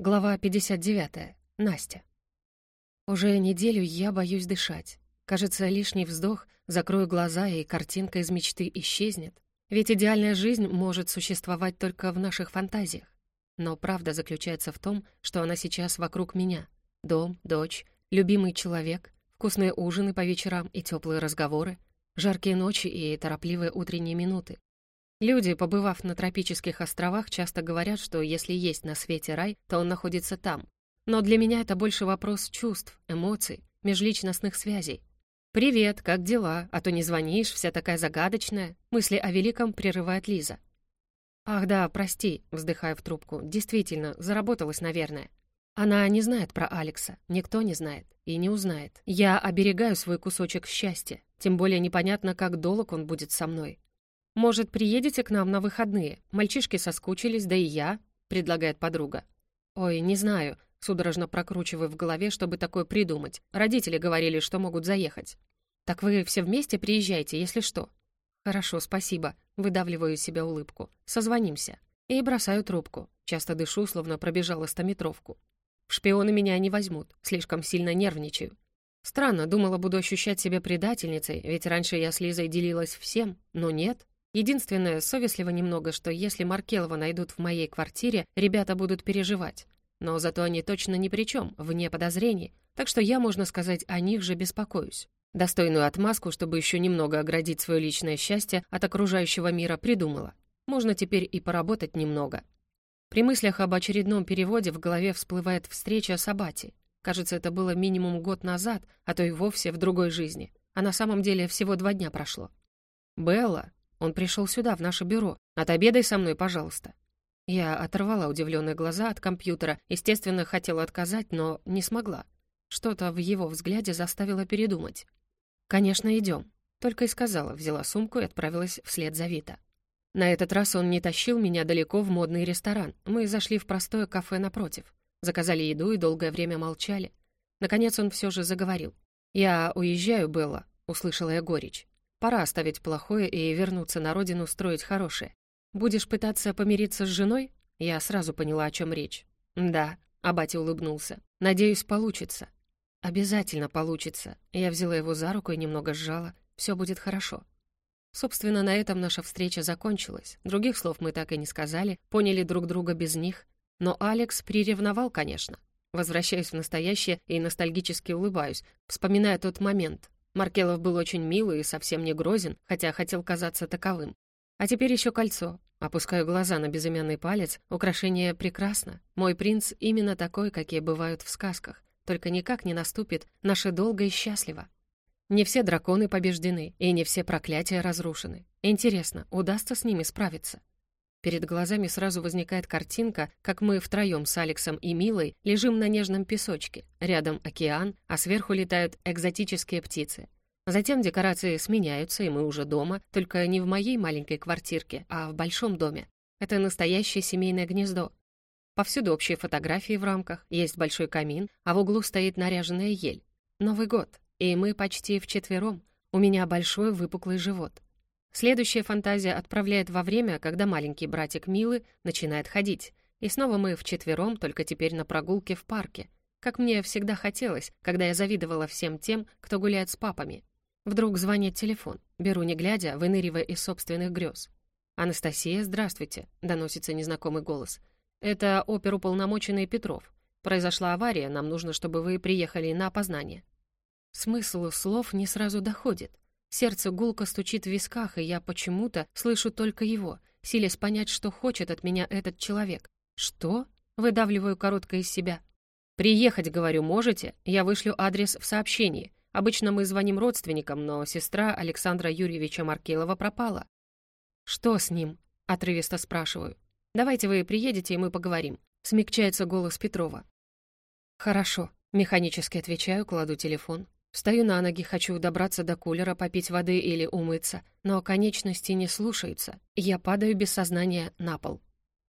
Глава 59. Настя. Уже неделю я боюсь дышать. Кажется, лишний вздох, закрою глаза, и картинка из мечты исчезнет. Ведь идеальная жизнь может существовать только в наших фантазиях. Но правда заключается в том, что она сейчас вокруг меня. Дом, дочь, любимый человек, вкусные ужины по вечерам и теплые разговоры, жаркие ночи и торопливые утренние минуты. Люди, побывав на тропических островах, часто говорят, что если есть на свете рай, то он находится там. Но для меня это больше вопрос чувств, эмоций, межличностных связей. «Привет, как дела? А то не звонишь, вся такая загадочная». Мысли о великом прерывает Лиза. «Ах да, прости», — вздыхаю в трубку. «Действительно, заработалась, наверное». Она не знает про Алекса, никто не знает и не узнает. Я оберегаю свой кусочек счастья, тем более непонятно, как долг он будет со мной. «Может, приедете к нам на выходные? Мальчишки соскучились, да и я», — предлагает подруга. «Ой, не знаю», — судорожно прокручиваю в голове, чтобы такое придумать. Родители говорили, что могут заехать. «Так вы все вместе приезжайте, если что». «Хорошо, спасибо», — выдавливаю из себя улыбку. «Созвонимся». И бросаю трубку. Часто дышу, словно пробежала стометровку. В шпионы меня не возьмут, слишком сильно нервничаю. Странно, думала, буду ощущать себя предательницей, ведь раньше я с Лизой делилась всем, но нет. Единственное, совестливо немного, что если Маркелова найдут в моей квартире, ребята будут переживать. Но зато они точно ни при чем, вне подозрений, так что я, можно сказать, о них же беспокоюсь. Достойную отмазку, чтобы еще немного оградить свое личное счастье от окружающего мира, придумала. Можно теперь и поработать немного. При мыслях об очередном переводе в голове всплывает встреча с Абати. Кажется, это было минимум год назад, а то и вовсе в другой жизни. А на самом деле всего два дня прошло. «Белла», он пришел сюда, в наше бюро. Отобедай со мной, пожалуйста». Я оторвала удивленные глаза от компьютера, естественно, хотела отказать, но не смогла. Что-то в его взгляде заставило передумать. «Конечно, идем», — только и сказала, взяла сумку и отправилась вслед за Вита. На этот раз он не тащил меня далеко в модный ресторан. Мы зашли в простое кафе напротив. Заказали еду и долгое время молчали. Наконец он все же заговорил. «Я уезжаю, Белла», — услышала я горечь. Пора оставить плохое и вернуться на родину строить хорошее. Будешь пытаться помириться с женой? Я сразу поняла, о чем речь. Да, Абати улыбнулся. Надеюсь, получится. Обязательно получится. Я взяла его за руку и немного сжала. Все будет хорошо. Собственно, на этом наша встреча закончилась. Других слов мы так и не сказали, поняли друг друга без них. Но Алекс приревновал, конечно. Возвращаюсь в настоящее и ностальгически улыбаюсь, вспоминая тот момент, Маркелов был очень милый и совсем не грозен, хотя хотел казаться таковым. А теперь еще кольцо. Опускаю глаза на безымянный палец. Украшение прекрасно. Мой принц именно такой, какие бывают в сказках. Только никак не наступит наше долго и счастливо. Не все драконы побеждены, и не все проклятия разрушены. Интересно, удастся с ними справиться? Перед глазами сразу возникает картинка, как мы втроем с Алексом и Милой лежим на нежном песочке. Рядом океан, а сверху летают экзотические птицы. Затем декорации сменяются, и мы уже дома, только не в моей маленькой квартирке, а в большом доме. Это настоящее семейное гнездо. Повсюду общие фотографии в рамках, есть большой камин, а в углу стоит наряженная ель. Новый год, и мы почти вчетвером. У меня большой выпуклый живот. Следующая фантазия отправляет во время, когда маленький братик Милы начинает ходить. И снова мы вчетвером, только теперь на прогулке в парке. Как мне всегда хотелось, когда я завидовала всем тем, кто гуляет с папами. Вдруг звонит телефон. Беру не глядя, выныривая из собственных грез. «Анастасия, здравствуйте», — доносится незнакомый голос. «Это оперуполномоченный Петров. Произошла авария, нам нужно, чтобы вы приехали на опознание». Смысл слов не сразу доходит. Сердце гулко стучит в висках, и я почему-то слышу только его, силясь понять, что хочет от меня этот человек. «Что?» — выдавливаю коротко из себя. «Приехать, говорю, можете? Я вышлю адрес в сообщении. Обычно мы звоним родственникам, но сестра Александра Юрьевича Маркелова пропала». «Что с ним?» — отрывисто спрашиваю. «Давайте вы приедете, и мы поговорим». Смягчается голос Петрова. «Хорошо», — механически отвечаю, кладу телефон. Встаю на ноги, хочу добраться до кулера, попить воды или умыться, но конечности не слушаются. Я падаю без сознания на пол.